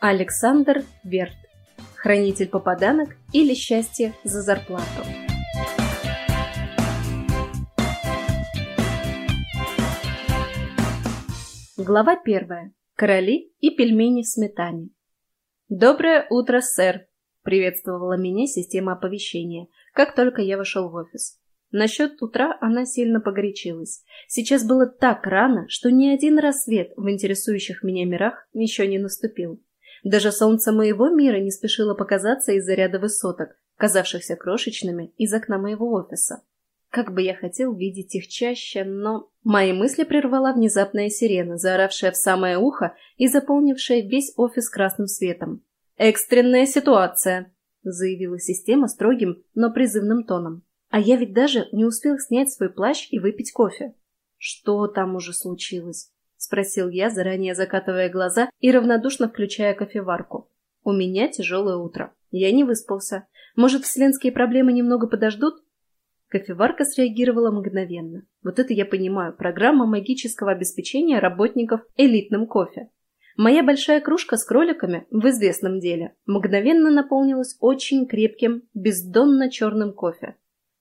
Александр Верт. Хранитель попаданок или счастье за зарплату. Глава первая. Короли и пельмени в сметане. «Доброе утро, сэр!» — приветствовала меня система оповещения, как только я вошел в офис. Насчет утра она сильно погорячилась. Сейчас было так рано, что ни один рассвет в интересующих меня мирах еще не наступил. Даже солнце моего мира не спешило показаться из-за ряда высоток, казавшихся крошечными из окна моего офиса. Как бы я хотел видеть их чаще, но... Мои мысли прервала внезапная сирена, заоравшая в самое ухо и заполнившая весь офис красным светом. «Экстренная ситуация!» — заявила система строгим, но призывным тоном. А я ведь даже не успел снять свой плащ и выпить кофе. Что там уже случилось? Спросил я, заранее закатывая глаза и равнодушно включая кофеварку. У меня тяжелое утро. Я не выспался. Может, вселенские проблемы немного подождут? Кофеварка среагировала мгновенно. Вот это я понимаю. Программа магического обеспечения работников элитным кофе. Моя большая кружка с кроликами в известном деле мгновенно наполнилась очень крепким, бездонно черным кофе.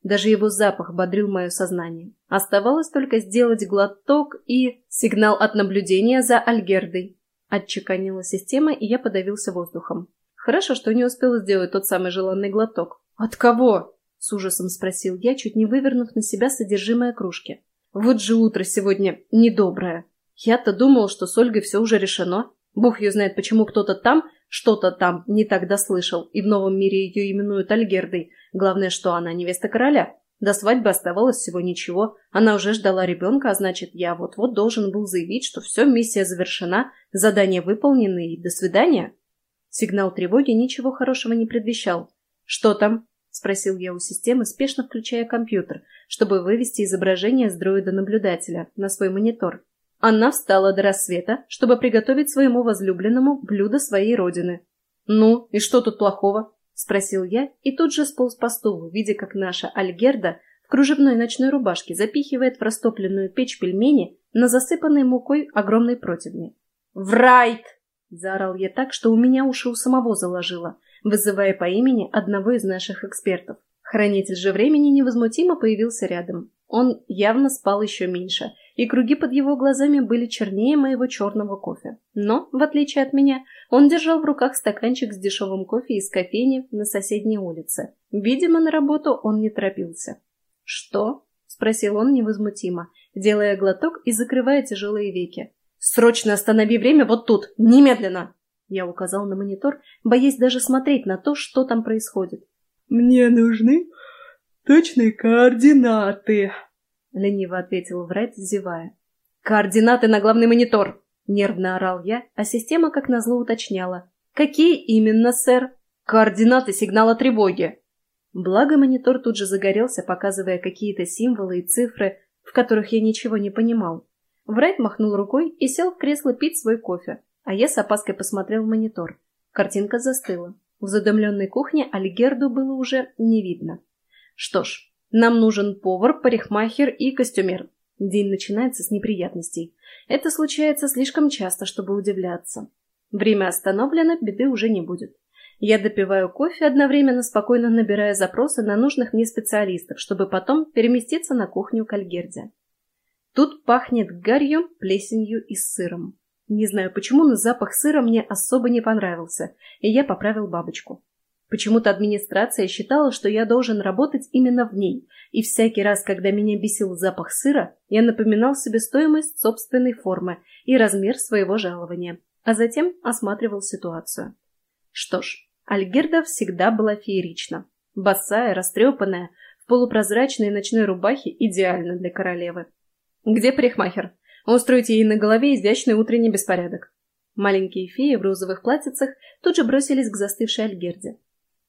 Даже его запах бодрил мое сознание. Оставалось только сделать глоток и... Сигнал от наблюдения за Альгердой. Отчеканила система, и я подавился воздухом. Хорошо, что не успела сделать тот самый желанный глоток. «От кого?» — с ужасом спросил я, чуть не вывернув на себя содержимое кружки. «Вот же утро сегодня недоброе. Я-то думал, что с Ольгой все уже решено. Бог ее знает, почему кто-то там что-то там не так дослышал, и в новом мире ее именуют Альгердой. Главное, что она невеста короля. До свадьбы оставалось всего ничего. Она уже ждала ребенка, а значит, я вот-вот должен был заявить, что все, миссия завершена, задание выполнено и до свидания. Сигнал тревоги ничего хорошего не предвещал. «Что там?» — спросил я у системы, спешно включая компьютер, чтобы вывести изображение с дроида-наблюдателя на свой монитор. Она встала до рассвета, чтобы приготовить своему возлюбленному блюдо своей родины. «Ну, и что тут плохого?» — спросил я, и тут же сполз по стулу, видя, как наша Альгерда в кружевной ночной рубашке запихивает в растопленную печь пельмени на засыпанной мукой огромной противне. «Врайт!» — заорал я так, что у меня уши у самого заложило, вызывая по имени одного из наших экспертов. Хранитель же времени невозмутимо появился рядом. Он явно спал еще меньше, и круги под его глазами были чернее моего черного кофе. Но, в отличие от меня, он держал в руках стаканчик с дешевым кофе из кофейни на соседней улице. Видимо, на работу он не торопился. «Что?» — спросил он невозмутимо, делая глоток и закрывая тяжелые веки. «Срочно останови время вот тут! Немедленно!» Я указал на монитор, боясь даже смотреть на то, что там происходит. «Мне нужны точные координаты», — лениво ответил Врайт, зевая. «Координаты на главный монитор!» — нервно орал я, а система как назло уточняла. «Какие именно, сэр?» «Координаты сигнала тревоги!» Благо монитор тут же загорелся, показывая какие-то символы и цифры, в которых я ничего не понимал. Врайт махнул рукой и сел в кресло пить свой кофе, а я с опаской посмотрел в монитор. Картинка застыла. В задымленной кухне Альгерду было уже не видно. Что ж, нам нужен повар, парикмахер и костюмер. День начинается с неприятностей. Это случается слишком часто, чтобы удивляться. Время остановлено, беды уже не будет. Я допиваю кофе, одновременно спокойно набирая запросы на нужных мне специалистов, чтобы потом переместиться на кухню к. Тут пахнет гарью, плесенью и сыром. Не знаю почему, но запах сыра мне особо не понравился, и я поправил бабочку. Почему-то администрация считала, что я должен работать именно в ней, и всякий раз, когда меня бесил запах сыра, я напоминал себе стоимость собственной формы и размер своего жалования, а затем осматривал ситуацию. Что ж, Альгерда всегда была феерична. Босая, растрепанная, в полупрозрачной ночной рубахе идеально для королевы. «Где парикмахер? Устройте ей на голове изящный утренний беспорядок». Маленькие феи в розовых платьицах тут же бросились к застывшей Альгерде.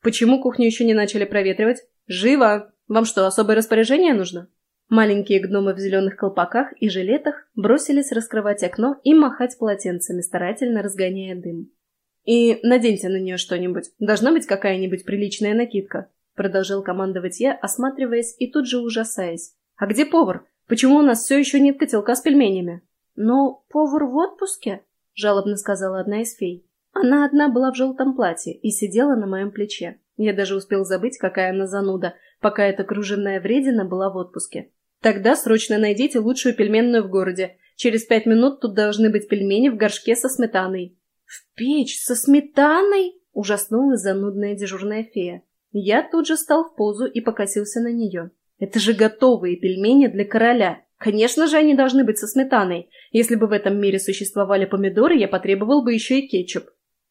Почему кухню еще не начали проветривать? Живо! Вам что, особое распоряжение нужно? Маленькие гномы в зеленых колпаках и жилетах бросились раскрывать окно и махать полотенцами, старательно разгоняя дым. «И наденьте на нее что-нибудь. Должна быть какая-нибудь приличная накидка», — продолжал командовать я, осматриваясь и тут же ужасаясь. «А где повар? Почему у нас все еще нет котелка с пельменями?» «Ну, повар в отпуске», — жалобно сказала одна из фей. Она одна была в желтом платье и сидела на моем плече. Я даже успел забыть, какая она зануда, пока эта кружевная вредина была в отпуске. Тогда срочно найдите лучшую пельменную в городе. Через пять минут тут должны быть пельмени в горшке со сметаной. В печь со сметаной? Ужаснулась занудная дежурная фея. Я тут же стал в позу и покосился на нее. Это же готовые пельмени для короля. Конечно же, они должны быть со сметаной. Если бы в этом мире существовали помидоры, я потребовал бы еще и кетчуп.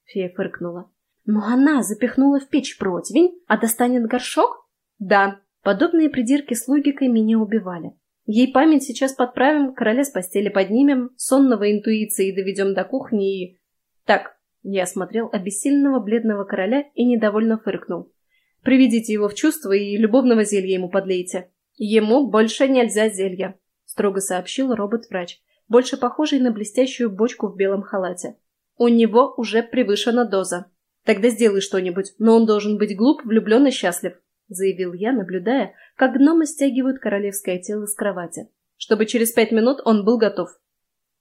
Фея фыркнула. Но она запихнула в печь противень, а достанет горшок? Да, подобные придирки с логикой меня убивали. Ей память сейчас подправим, короля с постели поднимем, сонного интуиции доведем до кухни и... Так, я осмотрел обессиленного бледного короля и недовольно фыркнул. Приведите его в чувство и любовного зелья ему подлейте. Ему больше нельзя зелья, строго сообщил робот-врач, больше похожий на блестящую бочку в белом халате. У него уже превышена доза. Тогда сделай что-нибудь, но он должен быть глуп, влюблен и счастлив, заявил я, наблюдая, как гномы стягивают королевское тело с кровати, чтобы через пять минут он был готов.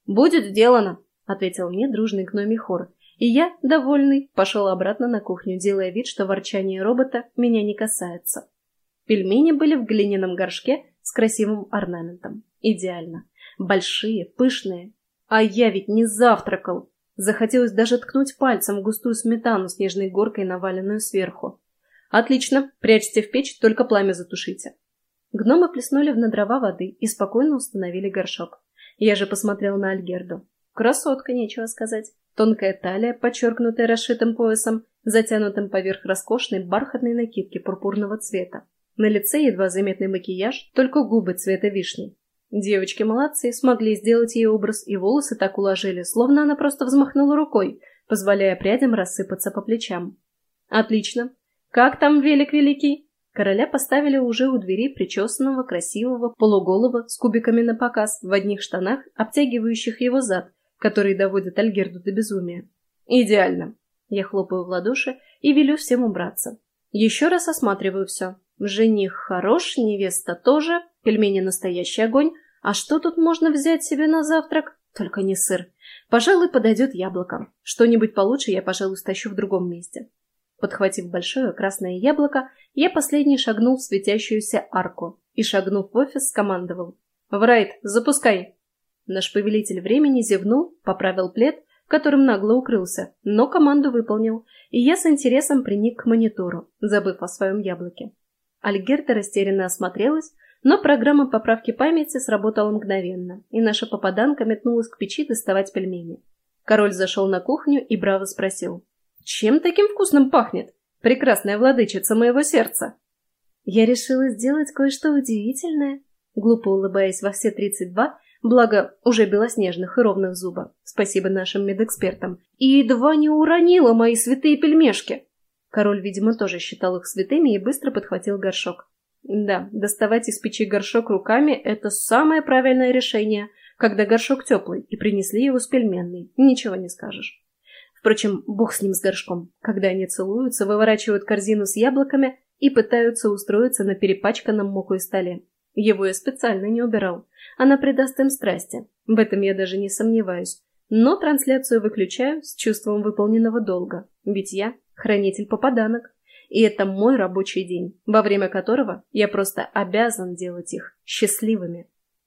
«Будет сделано», — ответил мне дружный гномий хор, и я, довольный, пошел обратно на кухню, делая вид, что ворчание робота меня не касается. Пельмени были в глиняном горшке с красивым орнаментом. Идеально. Большие, пышные. А я ведь не завтракал. Захотелось даже ткнуть пальцем в густую сметану с нежной горкой, наваленную сверху. «Отлично, прячьте в печь, только пламя затушите». Гномы плеснули в на дрова воды и спокойно установили горшок. Я же посмотрел на Альгерду. Красотка, нечего сказать. Тонкая талия, подчеркнутая расшитым поясом, затянутым поверх роскошной бархатной накидки пурпурного цвета. На лице едва заметный макияж, только губы цвета вишни. Девочки молодцы, смогли сделать ей образ, и волосы так уложили, словно она просто взмахнула рукой, позволяя прядям рассыпаться по плечам. «Отлично. Как там велик великий?» Короля поставили уже у двери причесанного, красивого, полуголого, с кубиками на показ, в одних штанах, обтягивающих его зад, которые доводят Альгерду до безумия. «Идеально!» Я хлопаю в ладоши и велю всем убраться. Еще раз осматриваю все. Жених хорош, невеста тоже, пельмени настоящий огонь. А что тут можно взять себе на завтрак? Только не сыр. Пожалуй, подойдет яблоко. Что-нибудь получше я, пожалуй, стащу в другом месте. Подхватив большое красное яблоко, я последний шагнул в светящуюся арку и, шагнув в офис, скомандовал. «Врайт, запускай!» Наш повелитель времени зевнул, поправил плед, которым нагло укрылся, но команду выполнил, и я с интересом приник к монитору, забыв о своем яблоке. Альгерта растерянно осмотрелась, но программа поправки памяти сработала мгновенно, и наша попаданка метнулась к печи доставать пельмени. Король зашел на кухню и браво спросил. «Чем таким вкусным пахнет? Прекрасная владычица моего сердца!» Я решила сделать кое-что удивительное. Глупо улыбаясь во все тридцать два, благо уже белоснежных и ровных зуба, спасибо нашим медэкспертам, и едва не уронила мои святые пельмешки. Король, видимо, тоже считал их святыми и быстро подхватил горшок. Да, доставать из печи горшок руками – это самое правильное решение, когда горшок теплый, и принесли его с пельменной, ничего не скажешь. Впрочем, бог с ним с горшком. Когда они целуются, выворачивают корзину с яблоками и пытаются устроиться на перепачканном мукой столе. Его я специально не убирал. Она придаст им страсти. В этом я даже не сомневаюсь. Но трансляцию выключаю с чувством выполненного долга. Ведь я хранитель попаданок. И это мой рабочий день, во время которого я просто обязан делать их счастливыми.